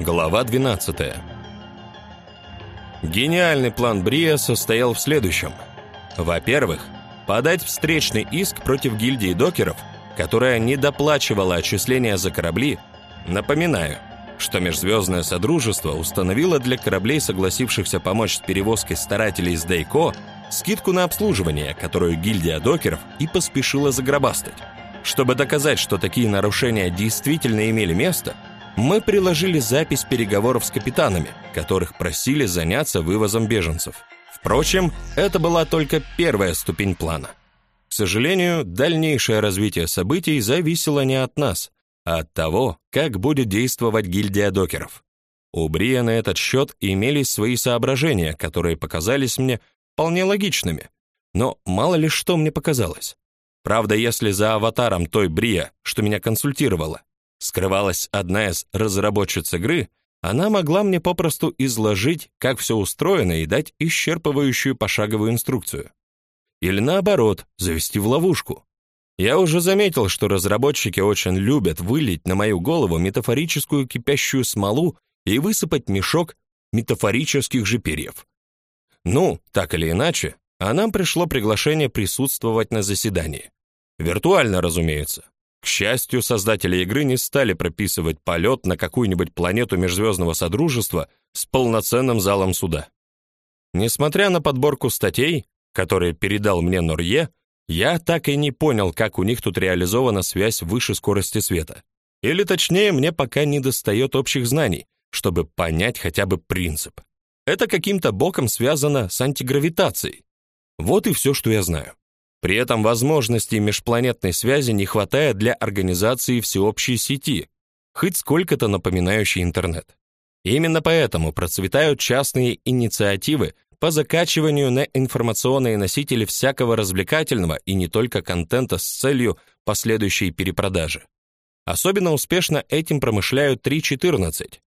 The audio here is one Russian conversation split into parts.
Глава 12. Гениальный план Брия состоял в следующем. Во-первых, подать встречный иск против гильдии докеров, которая не доплачивала отчисления за корабли. Напоминаю, что Межзвездное Содружество установило для кораблей, согласившихся помочь с перевозкой старателей из Дейко, скидку на обслуживание, которую гильдия докеров и поспешила загробастать. Чтобы доказать, что такие нарушения действительно имели место – мы приложили запись переговоров с капитанами, которых просили заняться вывозом беженцев. Впрочем, это была только первая ступень плана. К сожалению, дальнейшее развитие событий зависело не от нас, а от того, как будет действовать гильдия докеров. У Брия на этот счет имелись свои соображения, которые показались мне вполне логичными. Но мало ли что мне показалось. Правда, если за аватаром той Брия, что меня консультировала, скрывалась одна из разработчиц игры, она могла мне попросту изложить, как все устроено и дать исчерпывающую пошаговую инструкцию. Или наоборот, завести в ловушку. Я уже заметил, что разработчики очень любят вылить на мою голову метафорическую кипящую смолу и высыпать мешок метафорических же перьев. Ну, так или иначе, а нам пришло приглашение присутствовать на заседании. Виртуально, разумеется. К счастью, создатели игры не стали прописывать полет на какую-нибудь планету межзвездного содружества с полноценным залом суда. Несмотря на подборку статей, которые передал мне Норье, я так и не понял, как у них тут реализована связь выше скорости света. Или точнее, мне пока не достает общих знаний, чтобы понять хотя бы принцип. Это каким-то боком связано с антигравитацией. Вот и все, что я знаю. При этом возможностей межпланетной связи не хватает для организации всеобщей сети, хоть сколько-то напоминающей интернет. Именно поэтому процветают частные инициативы по закачиванию на информационные носители всякого развлекательного и не только контента с целью последующей перепродажи. Особенно успешно этим промышляют 3.14.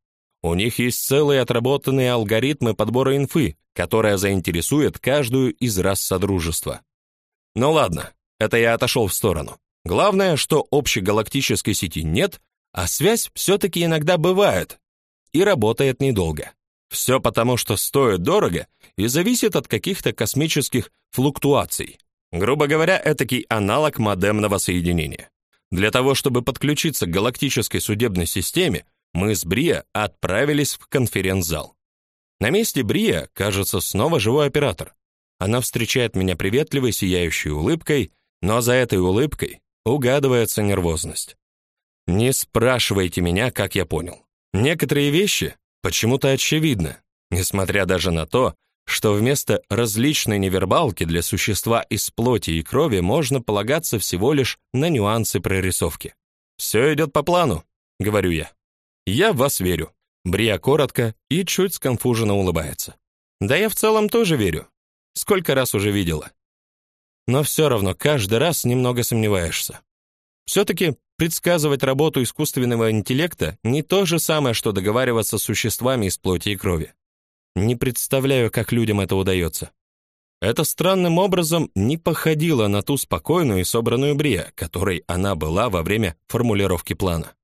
У них есть целые отработанные алгоритмы подбора инфы, которая заинтересует каждую из рас содружества. Ну ладно, это я отошел в сторону. Главное, что общегалактической сети нет, а связь все-таки иногда бывает и работает недолго. Все потому, что стоит дорого и зависит от каких-то космических флуктуаций. Грубо говоря, этакий аналог модемного соединения. Для того, чтобы подключиться к галактической судебной системе, мы с Брия отправились в конференц-зал. На месте Брия, кажется, снова живой оператор. Она встречает меня приветливой, сияющей улыбкой, но за этой улыбкой угадывается нервозность. Не спрашивайте меня, как я понял. Некоторые вещи почему-то очевидны, несмотря даже на то, что вместо различной невербалки для существа из плоти и крови можно полагаться всего лишь на нюансы прорисовки. «Все идет по плану», — говорю я. «Я в вас верю». Брия коротко и чуть сконфуженно улыбается. «Да я в целом тоже верю. Сколько раз уже видела. Но все равно каждый раз немного сомневаешься. все таки предсказывать работу искусственного интеллекта не то же самое, что договариваться с существами из плоти и крови. Не представляю, как людям это удается. Это странным образом не походило на ту спокойную и собранную Брия, которой она была во время формулировки плана.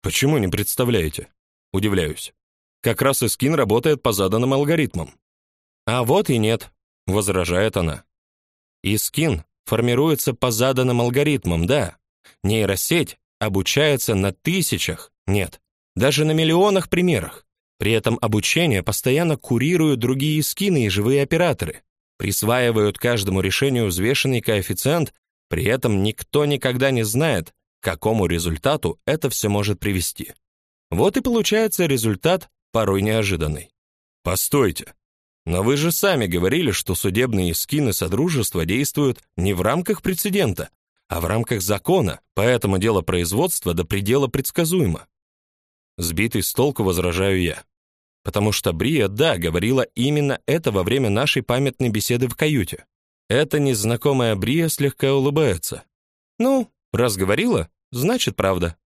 Почему не представляете? Удивляюсь. Как раз и скин работает по заданным алгоритмам. А вот и нет возражает она. И скин формируется по заданным алгоритмам, да. Нейросеть обучается на тысячах, нет, даже на миллионах примерах. При этом обучение постоянно курируют другие скины и живые операторы, присваивают каждому решению взвешенный коэффициент, при этом никто никогда не знает, к какому результату это все может привести. Вот и получается результат порой неожиданный. Постойте, но вы же сами говорили, что судебные скины Содружества действуют не в рамках прецедента, а в рамках закона, поэтому дело производства до предела предсказуемо. Сбитый с толку возражаю я. Потому что Брия, да, говорила именно это во время нашей памятной беседы в каюте. Эта незнакомая Брия слегка улыбается. Ну, раз говорила, значит правда.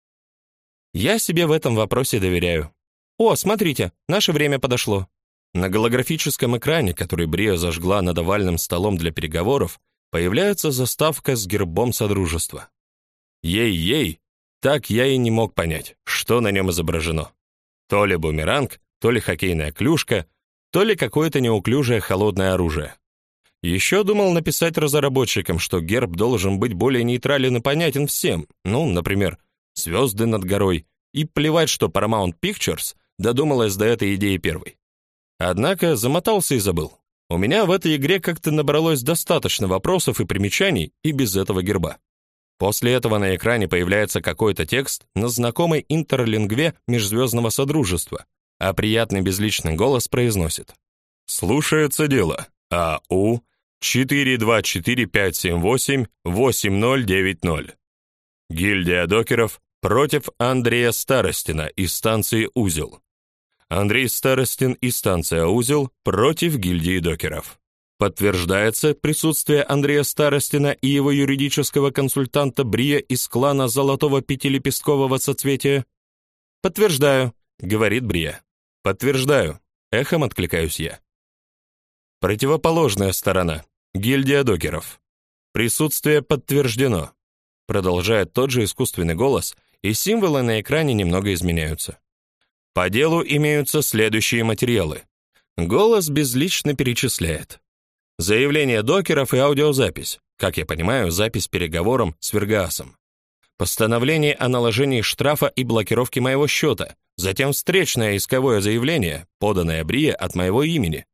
Я себе в этом вопросе доверяю. О, смотрите, наше время подошло. На голографическом экране, который Брия зажгла над овальным столом для переговоров, появляется заставка с гербом содружества. Ей-ей, так я и не мог понять, что на нем изображено. То ли бумеранг, то ли хоккейная клюшка, то ли какое-то неуклюжее холодное оружие. Еще думал написать разработчикам, что герб должен быть более нейтрален и понятен всем. Ну, например, звезды над горой. И плевать, что Paramount Pictures додумалась до этой идеи первой. Однако замотался и забыл. У меня в этой игре как-то набралось достаточно вопросов и примечаний и без этого герба. После этого на экране появляется какой-то текст на знакомой интерлингве межзвездного содружества, а приятный безличный голос произносит: "Слушается дело. АУ 42457888090. Гильдия докеров против Андрея Старостина из станции Узел. Андрей Старостин и станция Узел против гильдии докеров. Подтверждается присутствие Андрея Старостина и его юридического консультанта Брия из клана Золотого Пятилепесткового соцветия. Подтверждаю, говорит Брия. Подтверждаю, эхом откликаюсь я. Противоположная сторона. Гильдия докеров. Присутствие подтверждено. Продолжает тот же искусственный голос, и символы на экране немного изменяются. По делу имеются следующие материалы. Голос безлично перечисляет. Заявление докеров и аудиозапись. Как я понимаю, запись переговором с Вергасом. Постановление о наложении штрафа и блокировке моего счета. Затем встречное исковое заявление, поданное Брие от моего имени.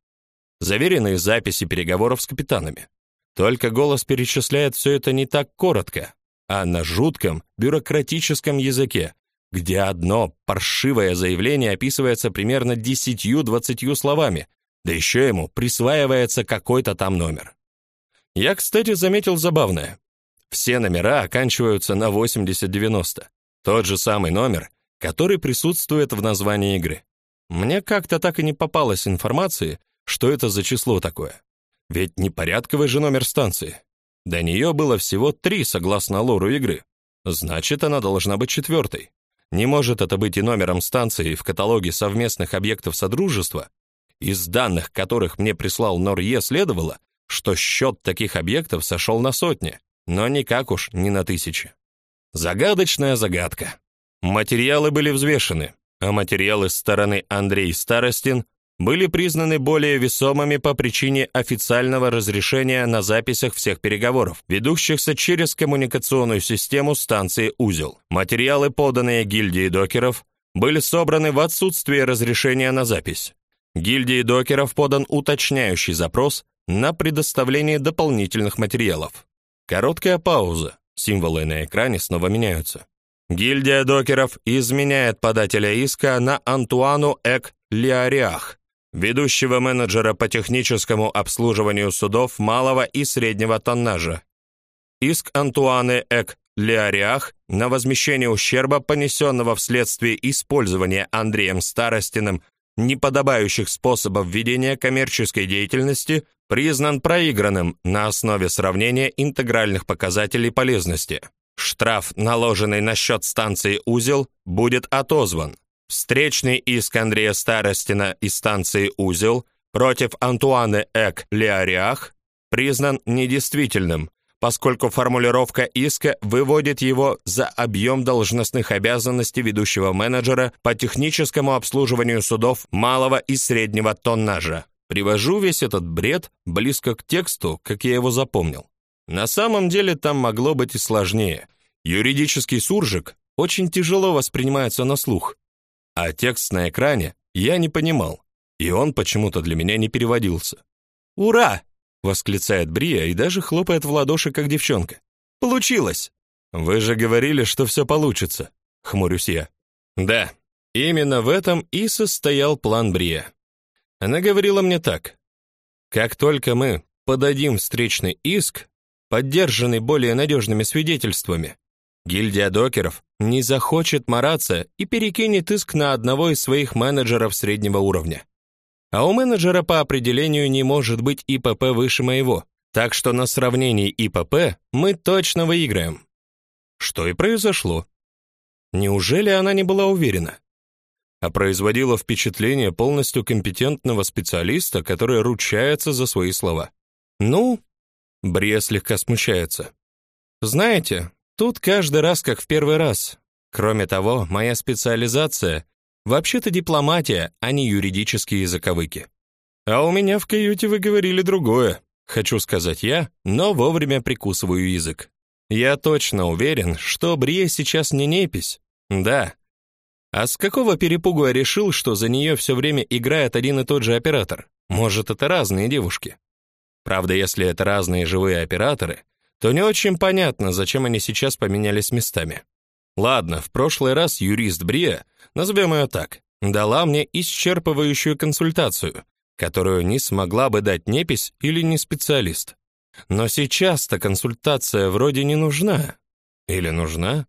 Заверенные записи переговоров с капитанами. Только голос перечисляет все это не так коротко, а на жутком бюрократическом языке, где одно паршивое заявление описывается примерно 10-20 словами, да еще ему присваивается какой-то там номер. Я, кстати, заметил забавное. Все номера оканчиваются на 80-90. Тот же самый номер, который присутствует в названии игры. Мне как-то так и не попалось информации, что это за число такое. Ведь не порядковый же номер станции. До нее было всего три, согласно лору игры. Значит, она должна быть четвертой. Не может это быть и номером станции в каталоге совместных объектов Содружества, из данных, которых мне прислал Норье, следовало, что счет таких объектов сошел на сотни, но никак уж не на тысячи. Загадочная загадка. Материалы были взвешены, а материалы с стороны Андрей Старостин были признаны более весомыми по причине официального разрешения на записях всех переговоров, ведущихся через коммуникационную систему станции Узел. Материалы, поданные гильдии докеров, были собраны в отсутствие разрешения на запись. Гильдии докеров подан уточняющий запрос на предоставление дополнительных материалов. Короткая пауза. Символы на экране снова меняются. Гильдия докеров изменяет подателя иска на Антуану Эк Лиариах, ведущего менеджера по техническому обслуживанию судов малого и среднего тоннажа. Иск Антуаны Эк Лиариах на возмещение ущерба, понесенного вследствие использования Андреем Старостиным неподобающих способов ведения коммерческой деятельности признан проигранным на основе сравнения интегральных показателей полезности. Штраф, наложенный на счет станции Узел, будет отозван. Встречный иск Андрея Старостина из станции Узел против Антуаны Эк Леариах признан недействительным, поскольку формулировка иска выводит его за объем должностных обязанностей ведущего менеджера по техническому обслуживанию судов малого и среднего тоннажа. Привожу весь этот бред близко к тексту, как я его запомнил. На самом деле там могло быть и сложнее. Юридический суржик очень тяжело воспринимается на слух, а текст на экране я не понимал, и он почему-то для меня не переводился. Ура! восклицает Брия и даже хлопает в ладоши, как девчонка. Получилось. Вы же говорили, что все получится, хмурюсь я. Да, именно в этом и состоял план Брия. Она говорила мне так: как только мы подадим встречный иск, поддержанный более надежными свидетельствами, гильдия докеров не захочет мараться и перекинет иск на одного из своих менеджеров среднего уровня. А у менеджера по определению не может быть ИПП выше моего. Так что на сравнении ИПП мы точно выиграем. Что и произошло. Неужели она не была уверена? А производила впечатление полностью компетентного специалиста, который ручается за свои слова. Ну, Брия слегка смущается. Знаете, тут каждый раз как в первый раз. Кроме того, моя специализация Вообще-то дипломатия, а не юридические заковыки. А у меня в каюте вы говорили другое, хочу сказать я, но вовремя прикусываю язык. Я точно уверен, что Брия сейчас не непись. Да. А с какого перепугу я решил, что за нее все время играет один и тот же оператор? Может, это разные девушки? Правда, если это разные живые операторы, то не очень понятно, зачем они сейчас поменялись местами. Ладно, в прошлый раз юрист Брия, назовем ее так, дала мне исчерпывающую консультацию, которую не смогла бы дать непись или не специалист. Но сейчас-то консультация вроде не нужна. Или нужна?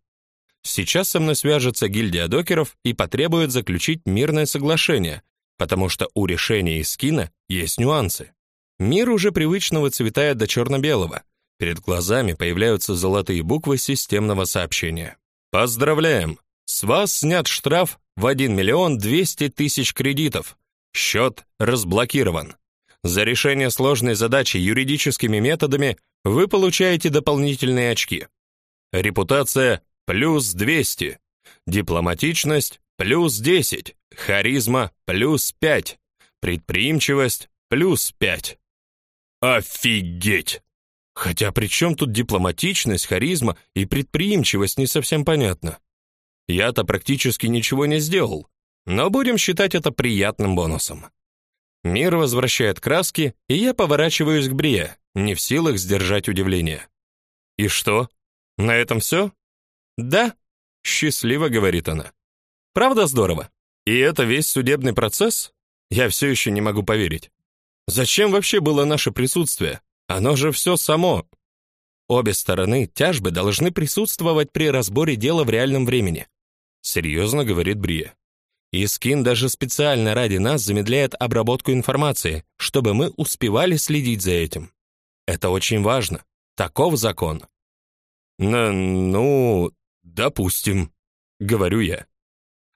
Сейчас со мной свяжется гильдия докеров и потребует заключить мирное соглашение, потому что у решения скина есть нюансы. Мир уже привычно выцветает до черно-белого. Перед глазами появляются золотые буквы системного сообщения. Поздравляем! С вас снят штраф в 1 миллион 200 тысяч кредитов. Счет разблокирован. За решение сложной задачи юридическими методами вы получаете дополнительные очки. Репутация плюс 200. Дипломатичность плюс 10. Харизма плюс 5. Предприимчивость плюс 5. Офигеть! Хотя при чем тут дипломатичность, харизма и предприимчивость, не совсем понятно. Я-то практически ничего не сделал, но будем считать это приятным бонусом. Мир возвращает краски, и я поворачиваюсь к Брие, не в силах сдержать удивление. «И что? На этом все?» «Да», — счастливо говорит она. «Правда здорово? И это весь судебный процесс? Я все еще не могу поверить. Зачем вообще было наше присутствие? Оно же все само. Обе стороны тяжбы должны присутствовать при разборе дела в реальном времени. Серьезно говорит Брия. И Скин даже специально ради нас замедляет обработку информации, чтобы мы успевали следить за этим. Это очень важно. Таков закон. ну, допустим, говорю я.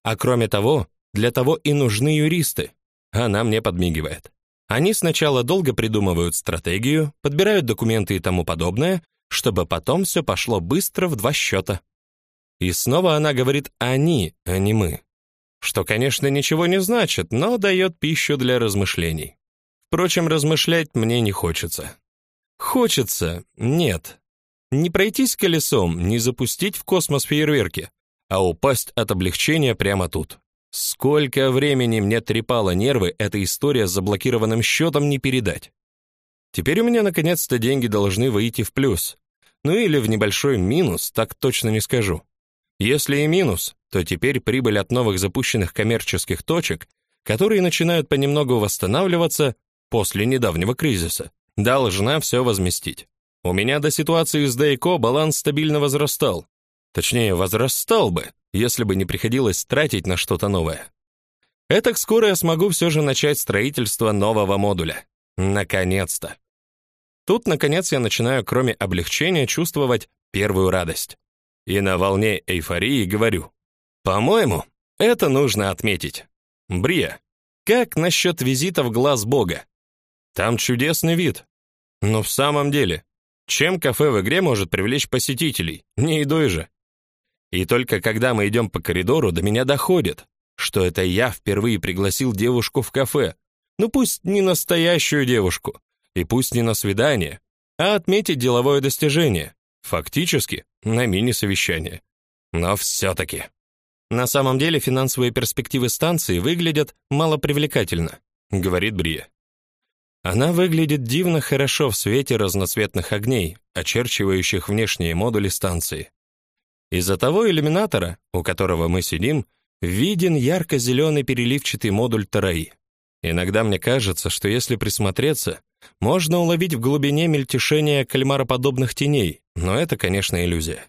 А кроме того, для того и нужны юристы. Она мне подмигивает. Они сначала долго придумывают стратегию, подбирают документы и тому подобное, чтобы потом все пошло быстро в два счета. И снова она говорит «они», а не «мы». Что, конечно, ничего не значит, но дает пищу для размышлений. Впрочем, размышлять мне не хочется. Хочется, нет. Не пройтись колесом, не запустить в космос фейерверки, а упасть от облегчения прямо тут. Сколько времени мне трепало нервы эта история с заблокированным счетом не передать. Теперь у меня наконец-то деньги должны выйти в плюс. Ну или в небольшой минус, так точно не скажу. Если и минус, то теперь прибыль от новых запущенных коммерческих точек, которые начинают понемногу восстанавливаться после недавнего кризиса, должна все возместить. У меня до ситуации с Дейко баланс стабильно возрастал. Точнее, возрастал бы, если бы не приходилось тратить на что-то новое. Этак скоро я смогу все же начать строительство нового модуля. Наконец-то. Тут, наконец, я начинаю, кроме облегчения, чувствовать первую радость. И на волне эйфории говорю, по-моему, это нужно отметить. Брия, как насчет визита в глаз Бога? Там чудесный вид. Но в самом деле, чем кафе в игре может привлечь посетителей? Не едой же. И только когда мы идем по коридору, до меня доходит, что это я впервые пригласил девушку в кафе. Ну пусть не настоящую девушку, и пусть не на свидание, а отметить деловое достижение, фактически на мини-совещание. Но все-таки. На самом деле финансовые перспективы станции выглядят малопривлекательно, говорит Брия. Она выглядит дивно хорошо в свете разноцветных огней, очерчивающих внешние модули станции. Из-за того иллюминатора, у которого мы сидим, виден ярко-зеленый переливчатый модуль Тараи. Иногда мне кажется, что если присмотреться, можно уловить в глубине мельтешение кальмароподобных теней, но это, конечно, иллюзия.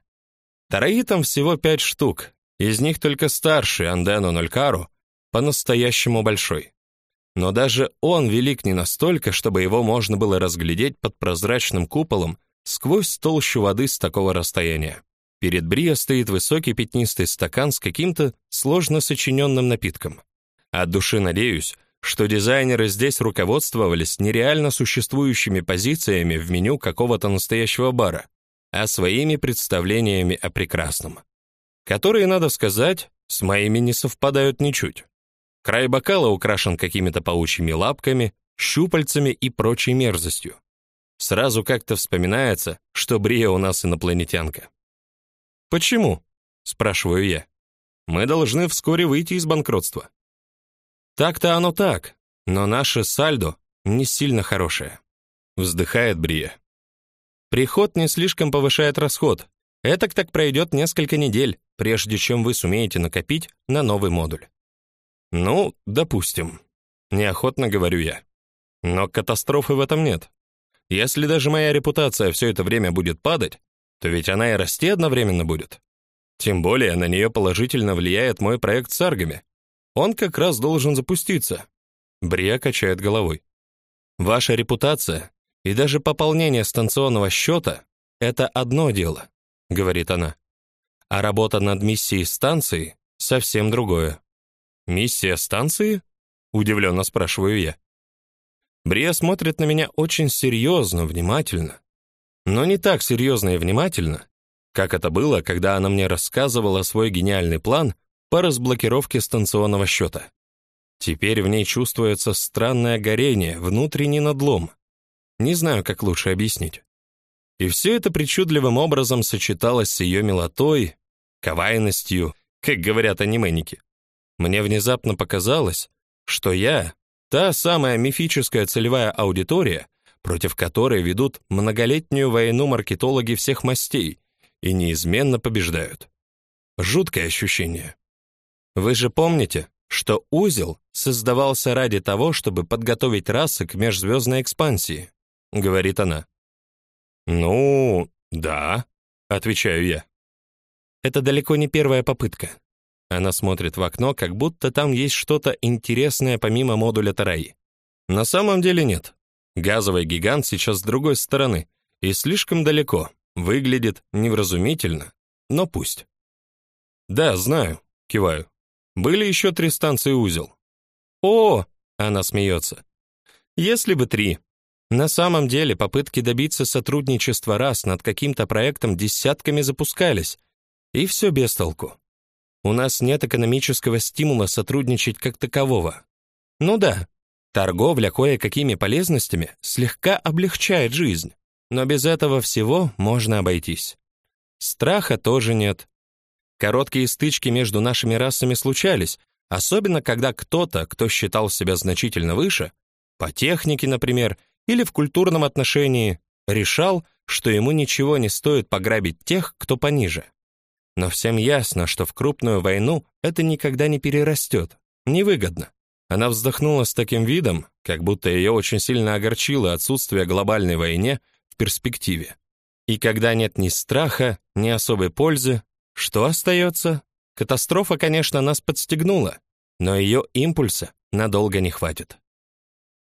Тараи там всего пять штук, из них только старший Андену Нолькару по-настоящему большой. Но даже он велик не настолько, чтобы его можно было разглядеть под прозрачным куполом сквозь толщу воды с такого расстояния. Перед Брио стоит высокий пятнистый стакан с каким-то сложно сочиненным напитком. От души надеюсь, что дизайнеры здесь руководствовались нереально существующими позициями в меню какого-то настоящего бара, а своими представлениями о прекрасном, которые, надо сказать, с моими не совпадают ничуть. Край бокала украшен какими-то паучьими лапками, щупальцами и прочей мерзостью. Сразу как-то вспоминается, что Брия у нас инопланетянка. «Почему?» — спрашиваю я. «Мы должны вскоре выйти из банкротства». «Так-то оно так, но наше сальдо не сильно хорошее», — вздыхает Брия. «Приход не слишком повышает расход. Этак так пройдет несколько недель, прежде чем вы сумеете накопить на новый модуль». «Ну, допустим», — неохотно говорю я. «Но катастрофы в этом нет. Если даже моя репутация все это время будет падать, то ведь она и расти одновременно будет. Тем более на нее положительно влияет мой проект с аргами. Он как раз должен запуститься. Брия качает головой. Ваша репутация и даже пополнение станционного счета — это одно дело, говорит она. А работа над миссией станции — совсем другое. Миссия станции? Удивленно спрашиваю я. Брия смотрит на меня очень серьезно, внимательно. Но не так серьезно и внимательно, как это было, когда она мне рассказывала свой гениальный план по разблокировке станционного счета. Теперь в ней чувствуется странное горение, внутренний надлом. Не знаю, как лучше объяснить. И все это причудливым образом сочеталось с ее милотой, кавайностью, как говорят анименики. Мне внезапно показалось, что я Та самая мифическая целевая аудитория, против которой ведут многолетнюю войну маркетологи всех мастей и неизменно побеждают. Жуткое ощущение. Вы же помните, что узел создавался ради того, чтобы подготовить расы к межзвездной экспансии, говорит она. Ну, да, отвечаю я. Это далеко не первая попытка. Она смотрит в окно, как будто там есть что-то интересное помимо модуля Тараи. На самом деле нет. Газовый гигант сейчас с другой стороны и слишком далеко. Выглядит невразумительно, но пусть. Да, знаю, киваю. Были еще три станции узел. О, она смеется. Если бы три. На самом деле попытки добиться сотрудничества раз над каким-то проектом десятками запускались, и все без толку. У нас нет экономического стимула сотрудничать как такового. Ну да, торговля кое-какими полезностями слегка облегчает жизнь, но без этого всего можно обойтись. Страха тоже нет. Короткие стычки между нашими расами случались, особенно когда кто-то, кто считал себя значительно выше, по технике, например, или в культурном отношении, решал, что ему ничего не стоит пограбить тех, кто пониже. Но всем ясно, что в крупную войну это никогда не перерастет. Невыгодно. Она вздохнула с таким видом, как будто ее очень сильно огорчило отсутствие глобальной войны в перспективе. И когда нет ни страха, ни особой пользы, что остается? Катастрофа, конечно, нас подстегнула, но ее импульса надолго не хватит.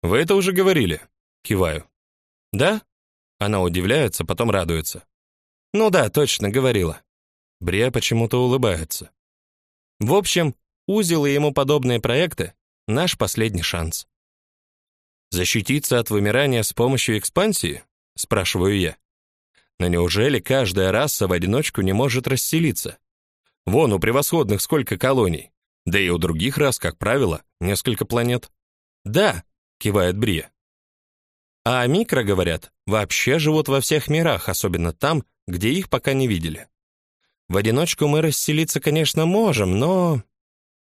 Вы это уже говорили, киваю. Да? Она удивляется, потом радуется. Ну да, точно говорила. Брия почему-то улыбается. В общем, узел и ему подобные проекты — наш последний шанс. Защититься от вымирания с помощью экспансии? Спрашиваю я. Но неужели каждая раса в одиночку не может расселиться? Вон у превосходных сколько колоний. Да и у других рас, как правило, несколько планет. Да, кивает Брия. А микро, говорят, вообще живут во всех мирах, особенно там, где их пока не видели. В одиночку мы расселиться, конечно, можем, но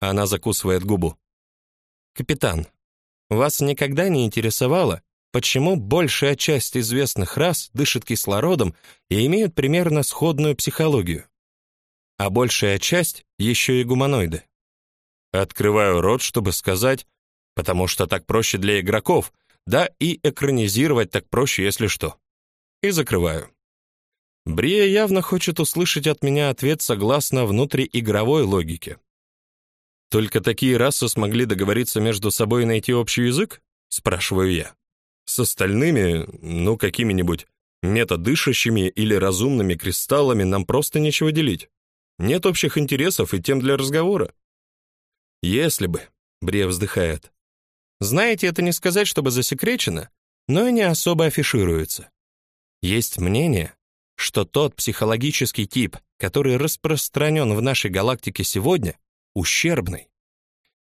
Она закусывает губу. Капитан, вас никогда не интересовало, почему большая часть известных рас дышит кислородом и имеют примерно сходную психологию? А большая часть еще и гуманоиды. Открываю рот, чтобы сказать, потому что так проще для игроков, да и экранизировать так проще, если что. И закрываю. Брия явно хочет услышать от меня ответ согласно внутриигровой логике. Только такие расы смогли договориться между собой и найти общий язык? спрашиваю я. С остальными, ну, какими-нибудь методышащими или разумными кристаллами нам просто нечего делить. Нет общих интересов и тем для разговора. Если бы, Брия вздыхает. Знаете, это не сказать, чтобы засекречено, но и не особо афишируется. Есть мнение, что тот психологический тип, который распространен в нашей галактике сегодня, ущербной.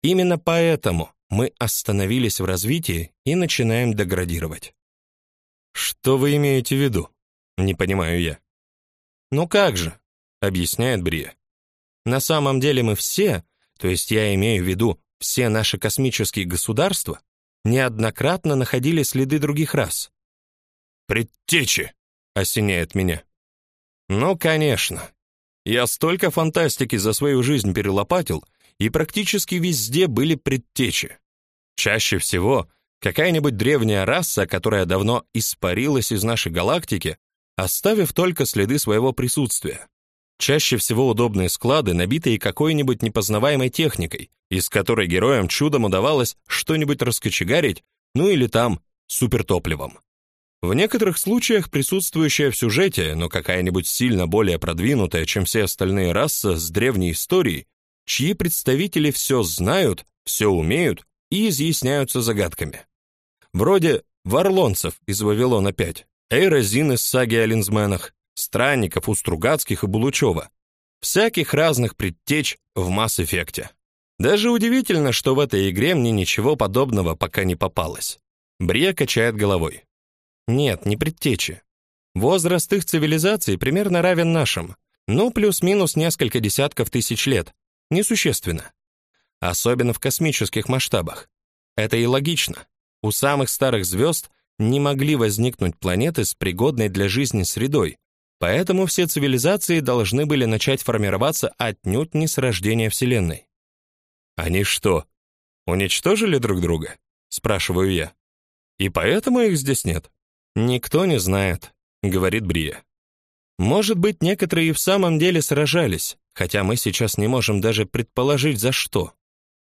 Именно поэтому мы остановились в развитии и начинаем деградировать. Что вы имеете в виду? Не понимаю я. Ну как же, объясняет Брия. На самом деле мы все, то есть я имею в виду все наши космические государства, неоднократно находили следы других рас. Предтечи, осеняет меня. Ну, конечно. Я столько фантастики за свою жизнь перелопатил, и практически везде были предтечи. Чаще всего какая-нибудь древняя раса, которая давно испарилась из нашей галактики, оставив только следы своего присутствия. Чаще всего удобные склады, набитые какой-нибудь непознаваемой техникой, из которой героям чудом удавалось что-нибудь раскочегарить, ну или там супертопливом. В некоторых случаях присутствующая в сюжете, но какая-нибудь сильно более продвинутая, чем все остальные расы с древней историей, чьи представители все знают, все умеют и изъясняются загадками. Вроде варлонцев из Вавилона 5, Эйрозин из саги о линзменах, странников у Стругацких и Булучева, всяких разных предтеч в Масс-эффекте. Даже удивительно, что в этой игре мне ничего подобного пока не попалось. Брия качает головой. Нет, не предтечи. Возраст их цивилизации примерно равен нашим, ну плюс-минус несколько десятков тысяч лет. Несущественно. Особенно в космических масштабах. Это и логично. У самых старых звезд не могли возникнуть планеты с пригодной для жизни средой, Поэтому все цивилизации должны были начать формироваться отнюдь не с рождения Вселенной. Они что, уничтожили друг друга? спрашиваю я. И поэтому их здесь нет. Никто не знает, говорит Брия. Может быть, некоторые и в самом деле сражались, хотя мы сейчас не можем даже предположить за что.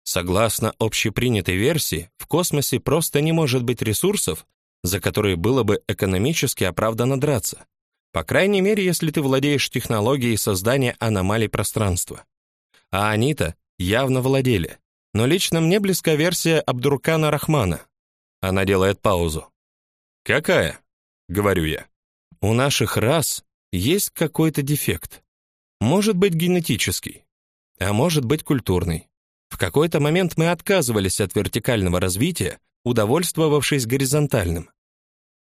Согласно общепринятой версии, в космосе просто не может быть ресурсов, за которые было бы экономически оправданно драться. По крайней мере, если ты владеешь технологией создания аномалий пространства. А они-то явно владели. Но лично мне близка версия Абдуркана Рахмана. Она делает паузу. Какая? говорю я. У наших рас есть какой-то дефект. Может быть генетический, а может быть культурный. В какой-то момент мы отказывались от вертикального развития, удовольствовавшись горизонтальным.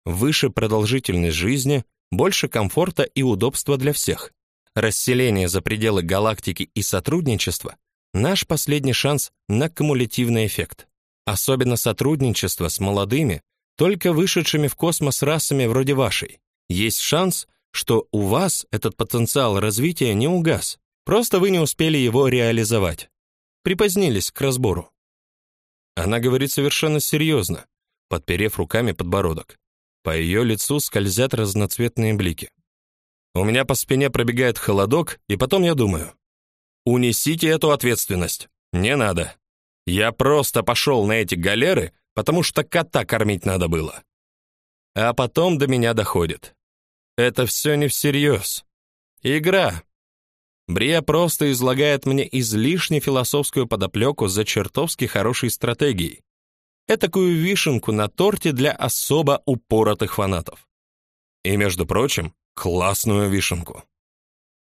Выше продолжительность жизни, больше комфорта и удобства для всех. Расселение за пределы галактики и сотрудничество наш последний шанс на кумулятивный эффект. Особенно сотрудничество с молодыми, только вышедшими в космос расами вроде вашей. Есть шанс, что у вас этот потенциал развития не угас. Просто вы не успели его реализовать. Припозднились к разбору. Она говорит совершенно серьезно, подперев руками подбородок. По ее лицу скользят разноцветные блики. У меня по спине пробегает холодок, и потом я думаю: унесите эту ответственность. Не надо. Я просто пошел на эти галеры, потому что кота кормить надо было. А потом до меня доходит. Это все не всерьез. Игра. Брия просто излагает мне излишне философскую подоплеку за чертовски хорошей стратегией этакую вишенку на торте для особо упоротых фанатов. И, между прочим, классную вишенку.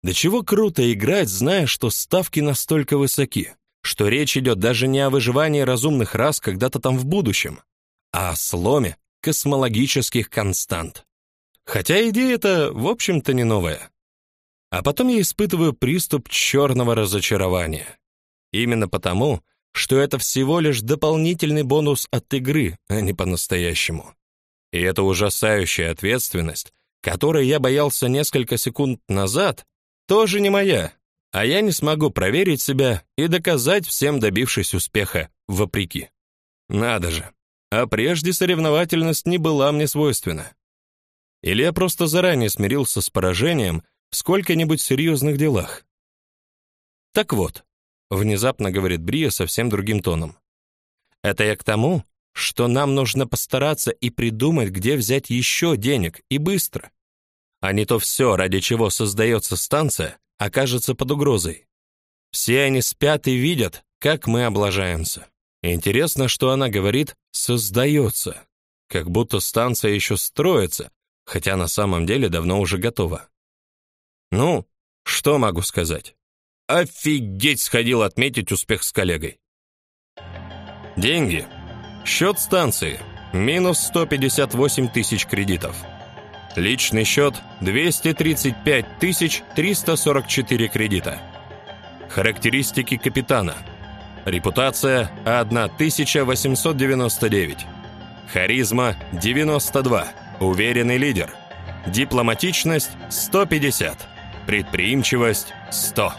Да чего круто играть, зная, что ставки настолько высоки, что речь идет даже не о выживании разумных рас когда-то там в будущем, а о сломе космологических констант. Хотя идея эта, в общем-то, не новая. А потом я испытываю приступ черного разочарования. Именно потому, что это всего лишь дополнительный бонус от игры, а не по-настоящему. И эта ужасающая ответственность, которой я боялся несколько секунд назад, тоже не моя, а я не смогу проверить себя и доказать всем, добившись успеха, вопреки. Надо же. А прежде соревновательность не была мне свойственна. Или я просто заранее смирился с поражением в сколько-нибудь серьезных делах. Так вот, внезапно говорит Брия совсем другим тоном. Это я к тому, что нам нужно постараться и придумать, где взять еще денег и быстро. А не то все, ради чего создается станция, окажется под угрозой. Все они спят и видят, как мы облажаемся. Интересно, что она говорит «создается», как будто станция еще строится, хотя на самом деле давно уже готова. Ну, что могу сказать? Офигеть сходил отметить успех с коллегой. Деньги. Счет станции. Минус 158 тысяч кредитов. Личный счет 235 тысяч 344 кредита. Характеристики капитана. Репутация 1899. Харизма 92. Уверенный лидер. Дипломатичность 150. Предприимчивость 100.